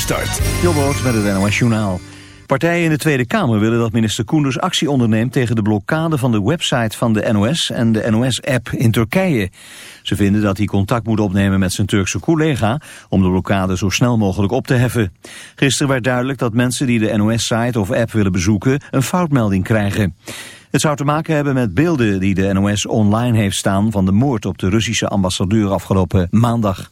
start. Jobboot met het NOS Journaal. Partijen in de Tweede Kamer willen dat minister Koenders actie onderneemt tegen de blokkade van de website van de NOS en de NOS-app in Turkije. Ze vinden dat hij contact moet opnemen met zijn Turkse collega om de blokkade zo snel mogelijk op te heffen. Gisteren werd duidelijk dat mensen die de NOS-site of app willen bezoeken een foutmelding krijgen. Het zou te maken hebben met beelden die de NOS online heeft staan van de moord op de Russische ambassadeur afgelopen maandag.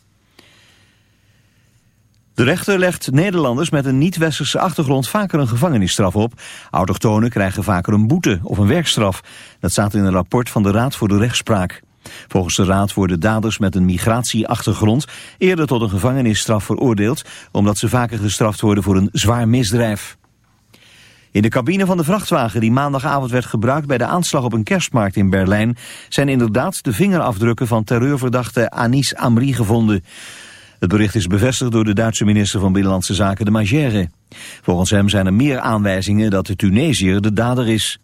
De rechter legt Nederlanders met een niet-westerse achtergrond vaker een gevangenisstraf op. Autochtonen krijgen vaker een boete of een werkstraf. Dat staat in een rapport van de Raad voor de Rechtspraak. Volgens de Raad worden daders met een migratieachtergrond eerder tot een gevangenisstraf veroordeeld, omdat ze vaker gestraft worden voor een zwaar misdrijf. In de cabine van de vrachtwagen die maandagavond werd gebruikt bij de aanslag op een kerstmarkt in Berlijn zijn inderdaad de vingerafdrukken van terreurverdachte Anis Amri gevonden. Het bericht is bevestigd door de Duitse minister van Binnenlandse Zaken de Magère. Volgens hem zijn er meer aanwijzingen dat de Tunesiër de dader is.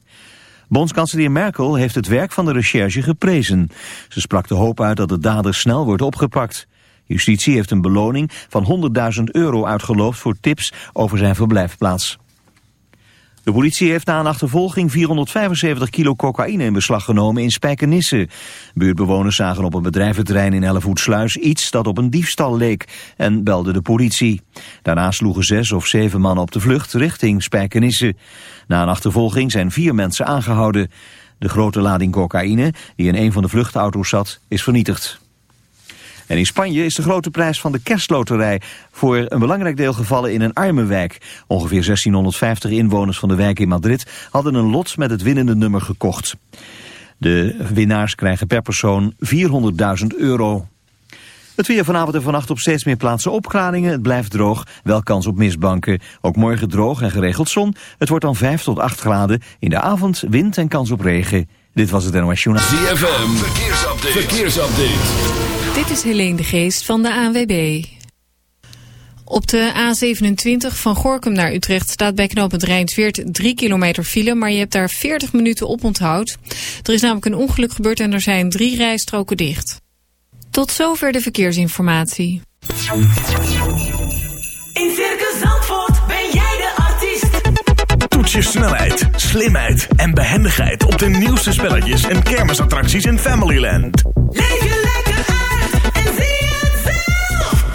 Bondskanselier Merkel heeft het werk van de recherche geprezen. Ze sprak de hoop uit dat de dader snel wordt opgepakt. Justitie heeft een beloning van 100.000 euro uitgeloofd voor tips over zijn verblijfplaats. De politie heeft na een achtervolging 475 kilo cocaïne in beslag genomen in Spijkenisse. Buurtbewoners zagen op een bedrijventerrein in Hellevoetsluis iets dat op een diefstal leek en belden de politie. Daarna sloegen zes of zeven mannen op de vlucht richting Spijkenisse. Na een achtervolging zijn vier mensen aangehouden. De grote lading cocaïne die in een van de vluchtauto's zat is vernietigd. En in Spanje is de grote prijs van de kerstloterij voor een belangrijk deel gevallen in een arme wijk. Ongeveer 1650 inwoners van de wijk in Madrid hadden een lot met het winnende nummer gekocht. De winnaars krijgen per persoon 400.000 euro. Het weer vanavond en vannacht op steeds meer plaatsen opklaringen. Het blijft droog, wel kans op mistbanken. Ook morgen droog en geregeld zon. Het wordt dan 5 tot 8 graden. In de avond wind en kans op regen. Dit was het NOS Journaal. ZFM, verkeersupdate. verkeersupdate. Dit is Helene de Geest van de ANWB. Op de A27 van Gorkum naar Utrecht staat bij knooppunt Rijnsweert 3 kilometer file, maar je hebt daar 40 minuten op onthoud. Er is namelijk een ongeluk gebeurd en er zijn drie rijstroken dicht. Tot zover de verkeersinformatie. In Circus Zandvoort ben jij de artiest. Toets je snelheid, slimheid en behendigheid op de nieuwste spelletjes en kermisattracties in Familyland. Leef je lekker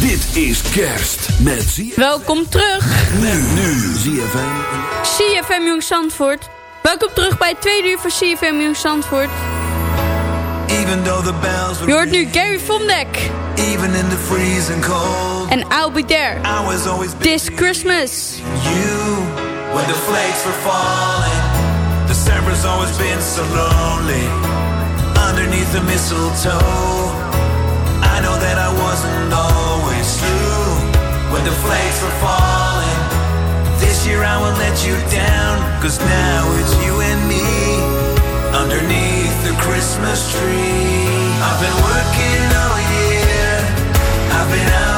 Dit is kerst met ZFM. Welkom terug, Nu, nu. ZFM. CFM Jong Zandvoort. Welkom terug bij het tweede uur van CFM Jong Zandvoort. Even though the bells Je hoort nu Gary Vondek even in the freezing cold, en I'll Be There. I was always This Christmas. you when the flakes were falling. December's always been so lonely underneath the mistletoe. I know that I wasn't always true when the flakes were falling. This year I won't let you down, cause now it's you and me underneath the Christmas tree. I've been working all year, I've been out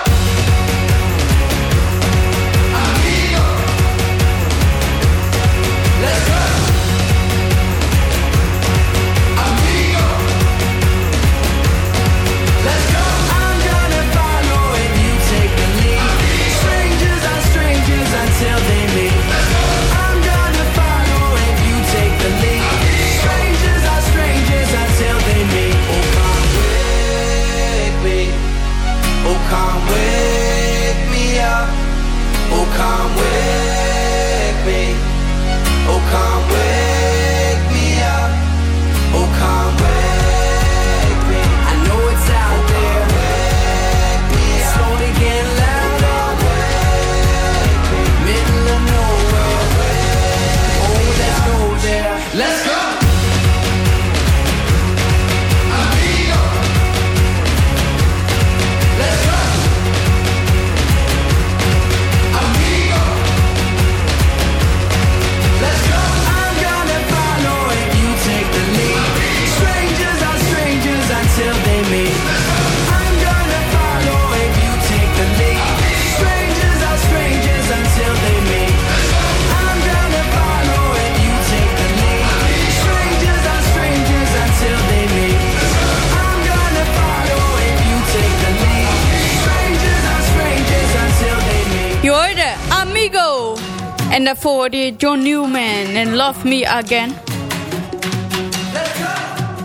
John Newman en Love Me Again.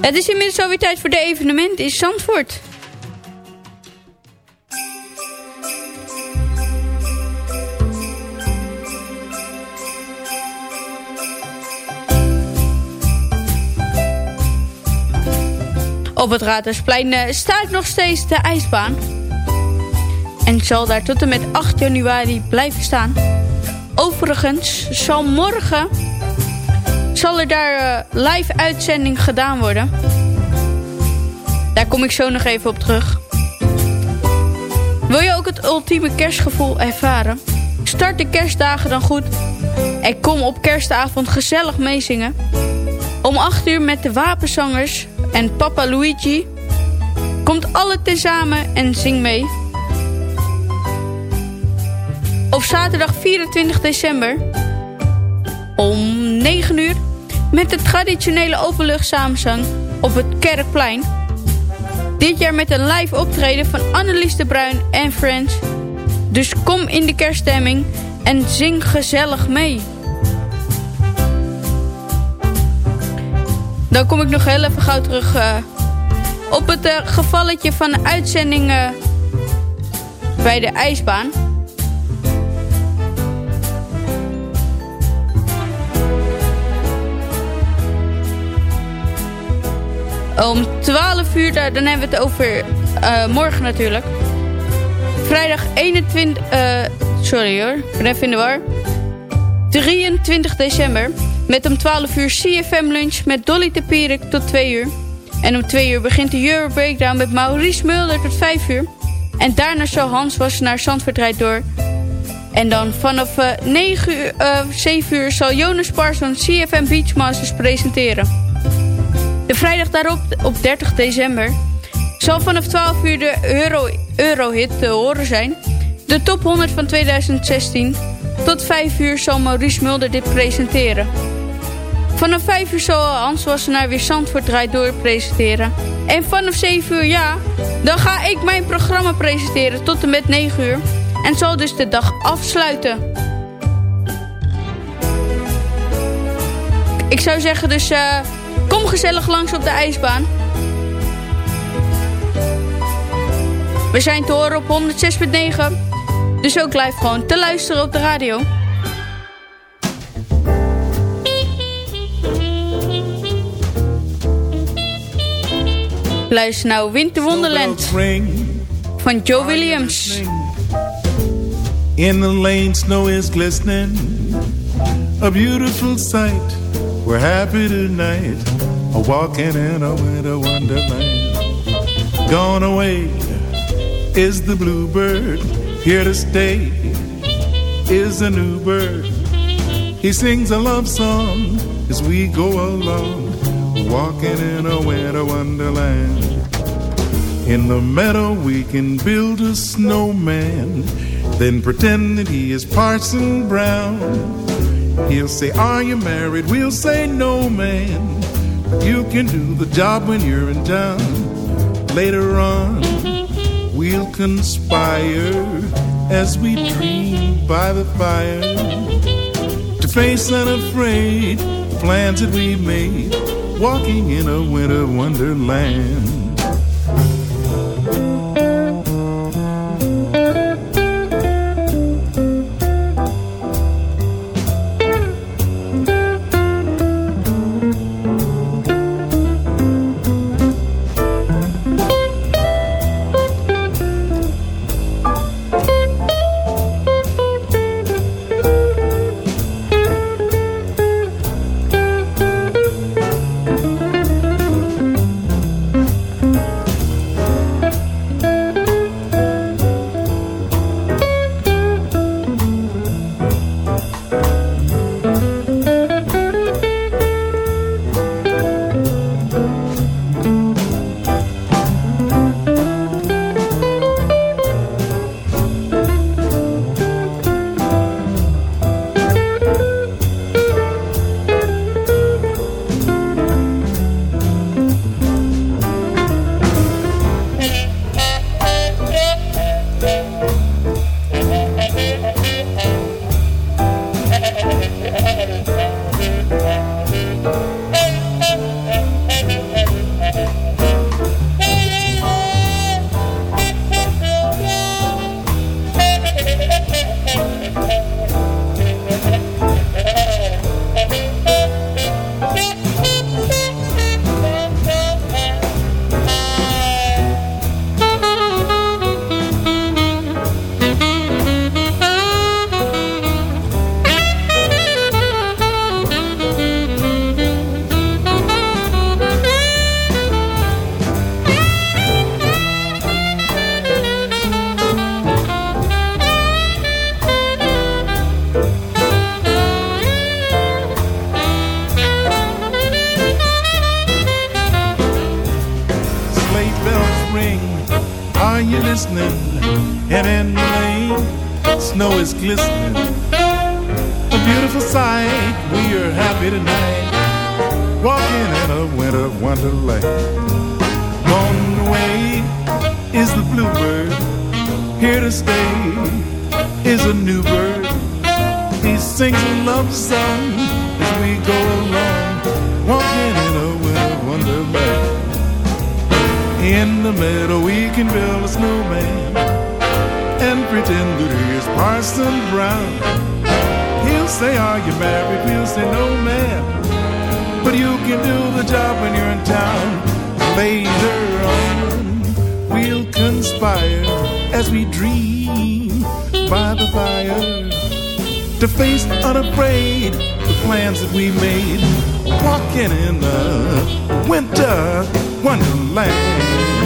Het is inmiddels alweer tijd voor de evenement in Zandvoort. Op het Raadhuisplein eh, staat nog steeds de ijsbaan. En zal daar tot en met 8 januari blijven staan. Overigens zal morgen zal er daar eh, live uitzending gedaan worden. Daar kom ik zo nog even op terug. Wil je ook het ultieme kerstgevoel ervaren? Start de kerstdagen dan goed. En kom op kerstavond gezellig meezingen. Om 8 uur met de wapenzangers en Papa Luigi. Komt alle tezamen en zing mee. Op zaterdag 24 december om 9 uur met de traditionele openluchtsamenzang op het Kerkplein. Dit jaar met een live optreden van Annelies de Bruin en Friends. Dus kom in de kerststemming en zing gezellig mee. Dan kom ik nog heel even gauw terug eh, op het eh, gevalletje van de uitzending eh, bij de ijsbaan. Om 12 uur, dan hebben we het over eh, morgen natuurlijk. Vrijdag 21... eh, sorry hoor, ik ben even in de war. 23 december. Met om 12 uur CFM lunch met Dolly Tempierik tot 2 uur. En om 2 uur begint de Euro Breakdown met Maurice Mulder tot 5 uur. En daarna zal Hans Wassenaar Zandvoort rijdt door. En dan vanaf eh 9 uur, eh 7 uur zal Jonas Parsons CFM Beachmasters presenteren. Vrijdag daarop, op 30 december, zal vanaf 12 uur de Euro, Eurohit te horen zijn. De top 100 van 2016. Tot 5 uur zal Maurice Mulder dit presenteren. Vanaf 5 uur zal Hans Wassenaar weer Zandvoort draait door presenteren. En vanaf 7 uur, ja, dan ga ik mijn programma presenteren tot en met 9 uur. En zal dus de dag afsluiten. Ik zou zeggen dus, eh, kom gezellig langs op de ijsbaan. We zijn te horen op 106.9. Dus ook live gewoon te luisteren op de radio. Luister nou Winter Wonderland van Joe Williams. In the lane, snow is glistening. A beautiful sight. We're happy tonight. A walking in a winter wonderland. Gone away is the bluebird. Here to stay is a new bird. He sings a love song as we go along. Walking in a winter wonderland. In the meadow we can build a snowman, then pretend that he is Parson Brown. He'll say, Are you married? We'll say, No, man. You can do the job when you're in town. Later on, we'll conspire as we dream by the fire to face unafraid plans that we made, walking in a winter wonderland. The meadow we can build a snowman and pretend that he is Parson Brown. He'll say, Are you married? We'll say, No, man. But you can do the job when you're in town. Later on, we'll conspire as we dream by the fire to face unafraid the plans that we made. Walking in the winter wonderland.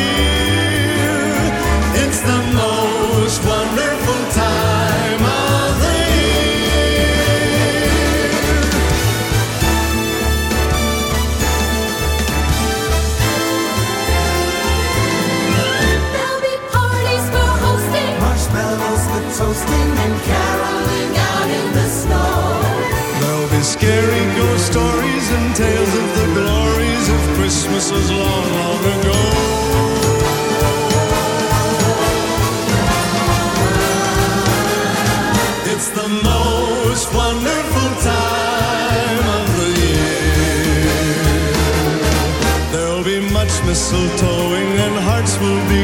Will be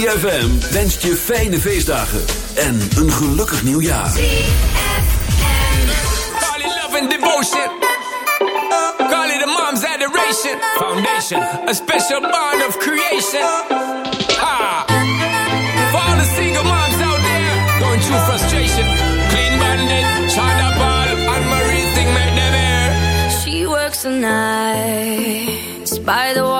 ZFM. Wenst je fijne feestdagen en een gelukkig nieuwjaar. Call it love and devotion. Call it a mom's adoration. Foundation, a special bond of creation. Ha! For all the single moms out there going through frustration. Clean bandit, China ball, and Marie thing make them air. She works the nights by the water.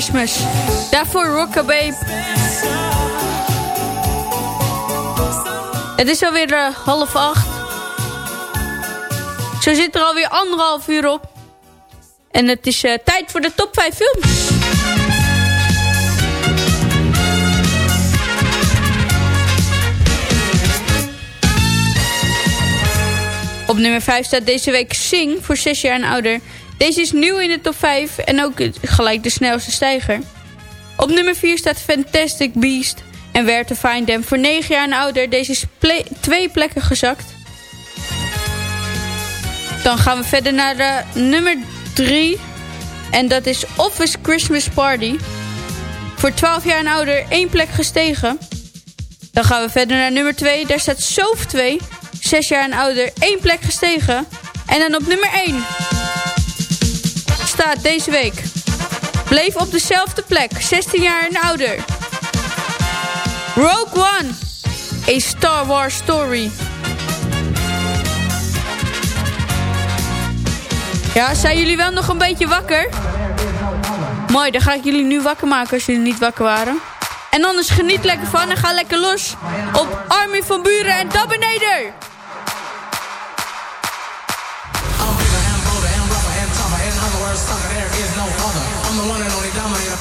Christmas. Daarvoor Rockabye. Het is alweer eh, half acht. Zo zit er alweer anderhalf uur op. En het is eh, tijd voor de top 5 films. Op nummer 5 staat deze week Sing voor 6 jaar en ouder. Deze is nieuw in de top 5 en ook gelijk de snelste stijger. Op nummer 4 staat Fantastic Beast en Where to Find Them voor 9 jaar en ouder. Deze is ple- twee plekken gezakt. Dan gaan we verder naar de nummer 3. En dat is Office Christmas Party. Voor 12 jaar en ouder één plek gestegen. Dan gaan we verder naar nummer 2. Daar staat Soof 2. 6 jaar en ouder één plek gestegen. En dan op nummer 1 staat deze week. Bleef op dezelfde plek. 16 jaar en ouder. Rogue One. A Star Wars Story. Ja, zijn jullie wel nog een beetje wakker? Mooi, dan ga ik jullie nu wakker maken als jullie niet wakker waren. En anders geniet lekker van en ga lekker los op Armin van Buren en Dabbenader. I'm the one and only dominator.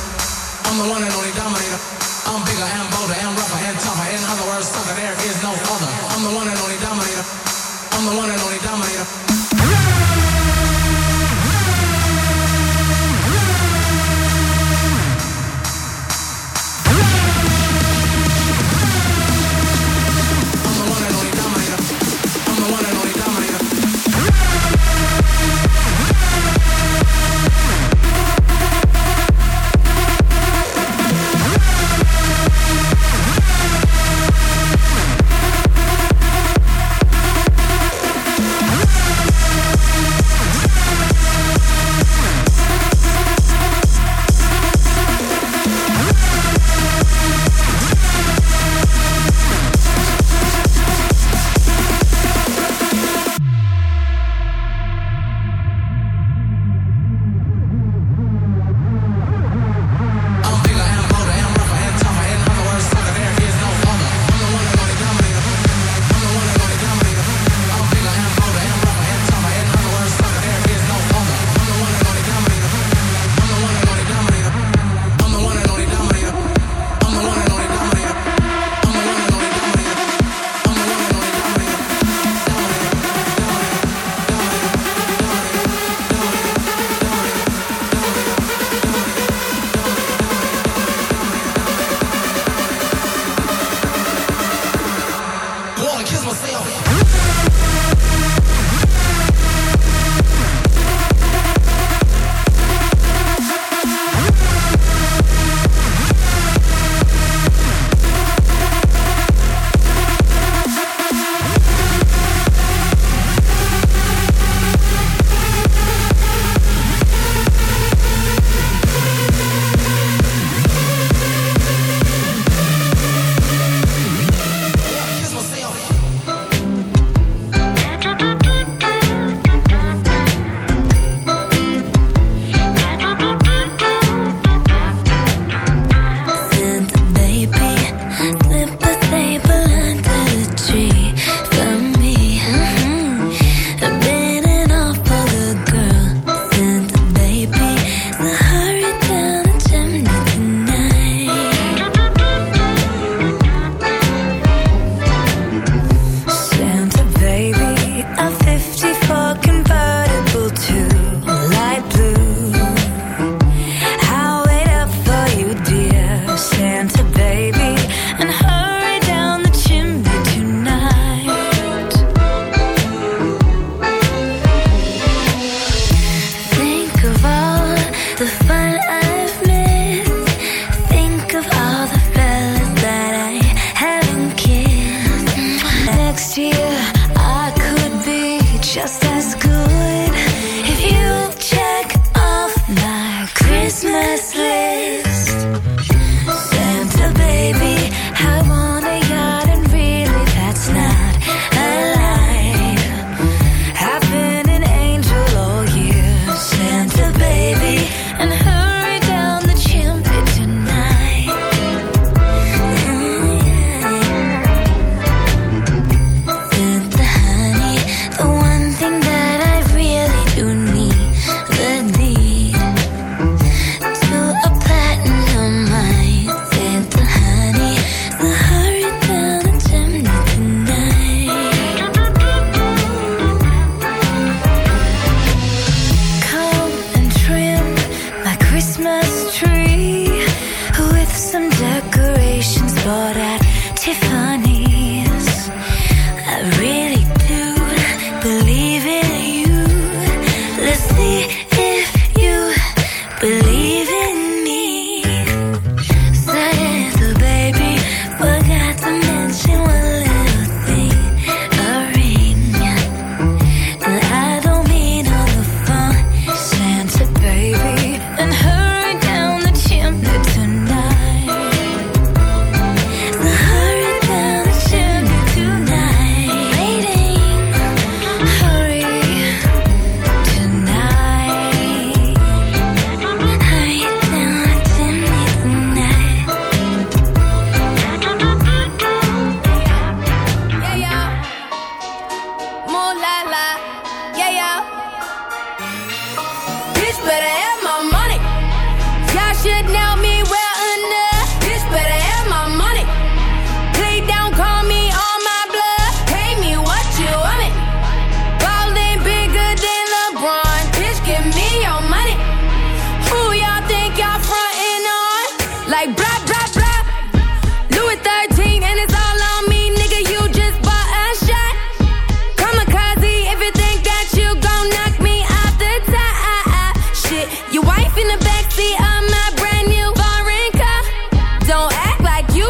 I'm the one and only dominator. I'm bigger and bolder and rougher and tougher. In other words, sucker, there is no other. I'm the one and only dominator. I'm the one and only dominator.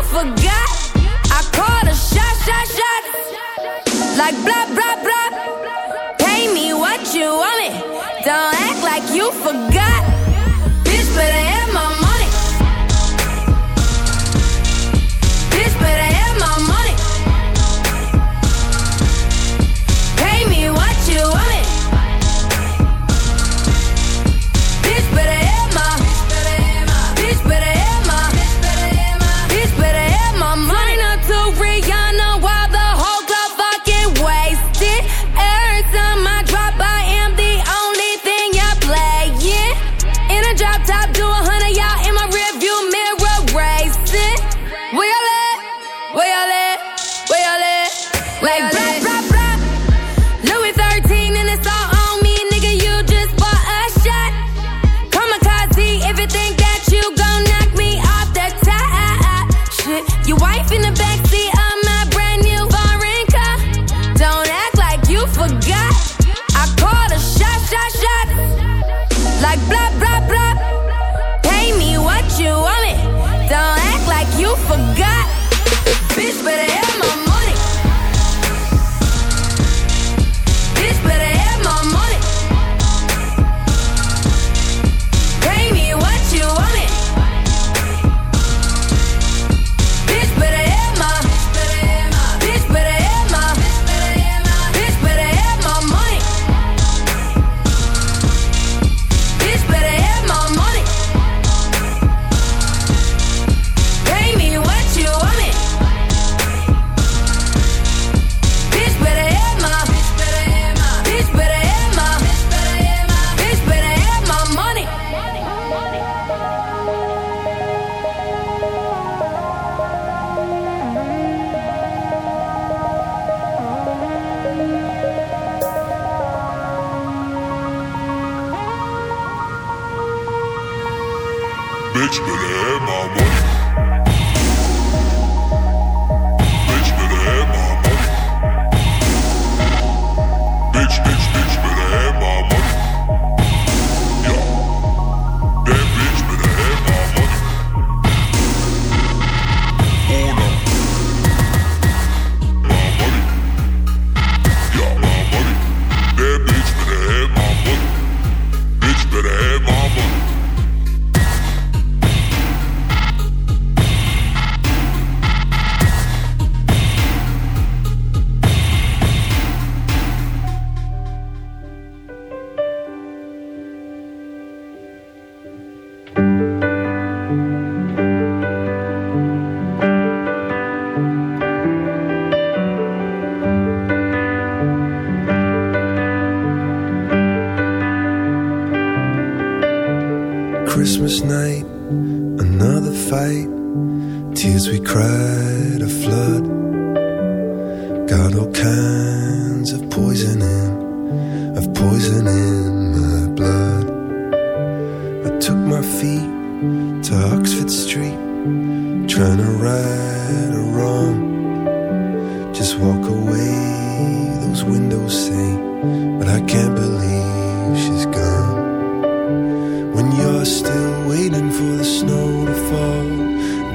forgot. I called a shot, shot, shot. Like blah, blah, blah. Pay me what you want me. Don't act like you forgot.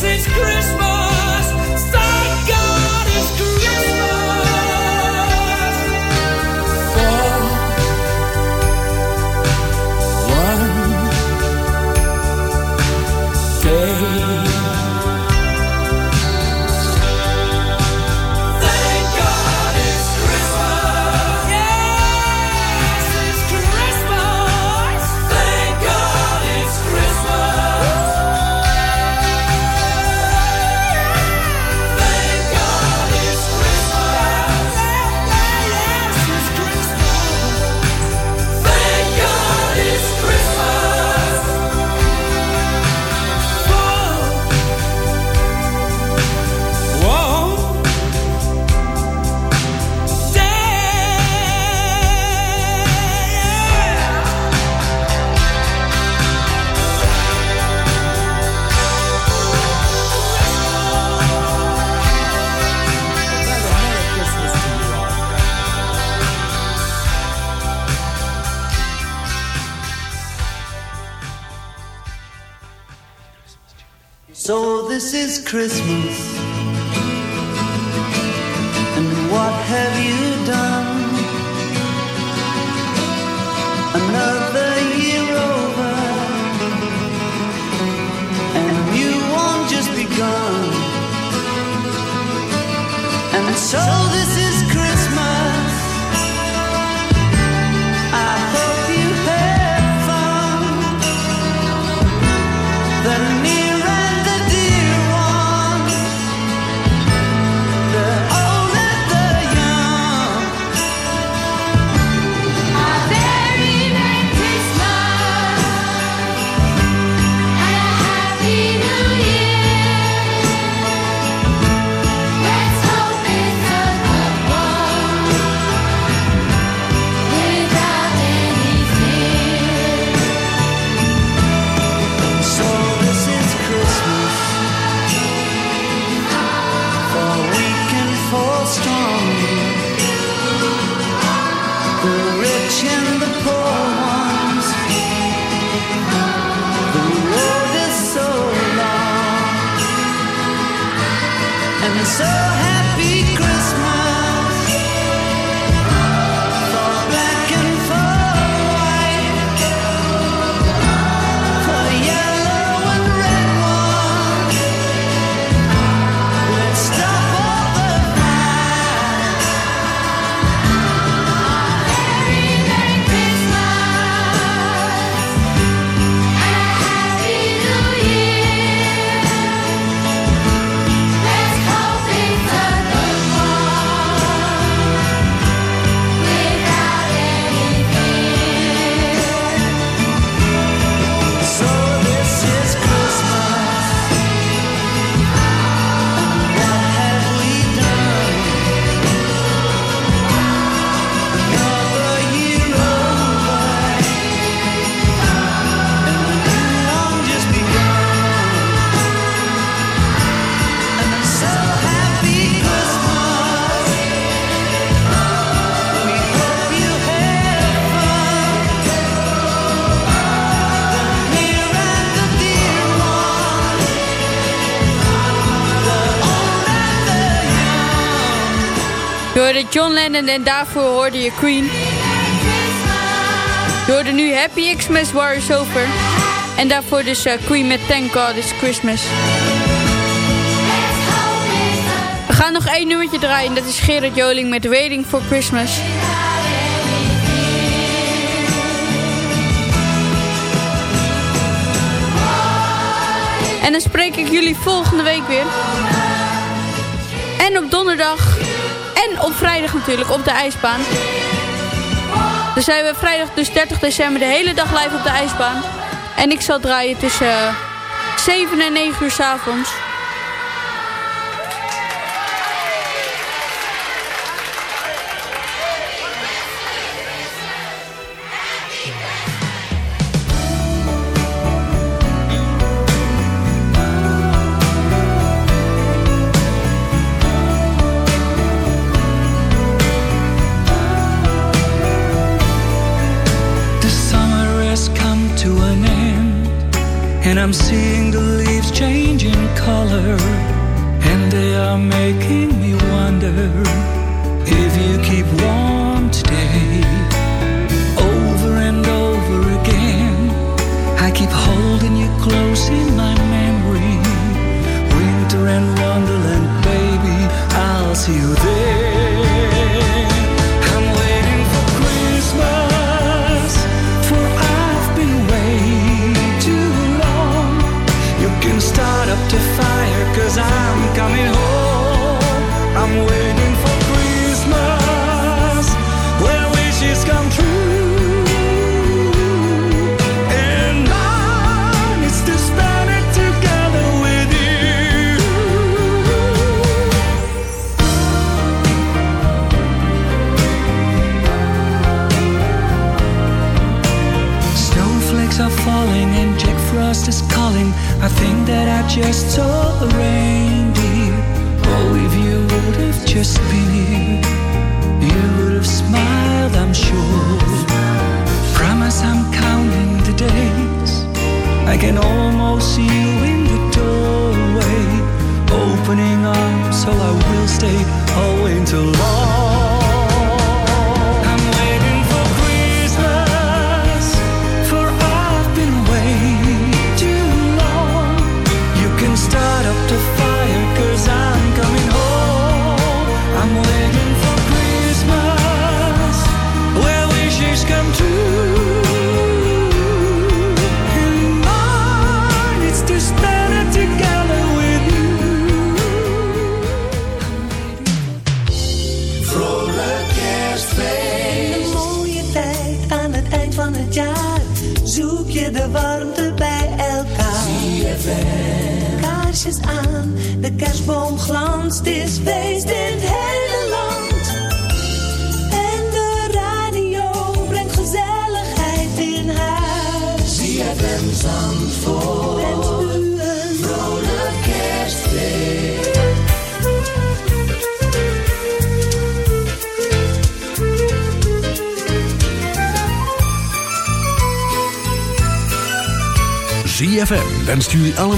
Yes, it's Christmas. Christmas. Je hoorde John Lennon en daarvoor hoorde je Queen. Je hoorde nu Happy Xmas War is Over. En daarvoor dus eh, Queen met Thank God It's Christmas. We gaan nog één nummertje draaien. Dat is Gerard Joling met Waiting for Christmas. En dan spreek ik jullie volgende week weer. En op donderdag. En op vrijdag natuurlijk op de ijsbaan. Dus zijn we vrijdag dus 30 december de hele dag live op de ijsbaan. En ik zal draaien tussen eh, 7 en 9 uur s avonds. And I'm seeing the leaves changing color, and they are making me wonder if you keep warm today. Over and over again, I keep holding you close in my memory. Winter and Wonderland, baby, I'll see you there.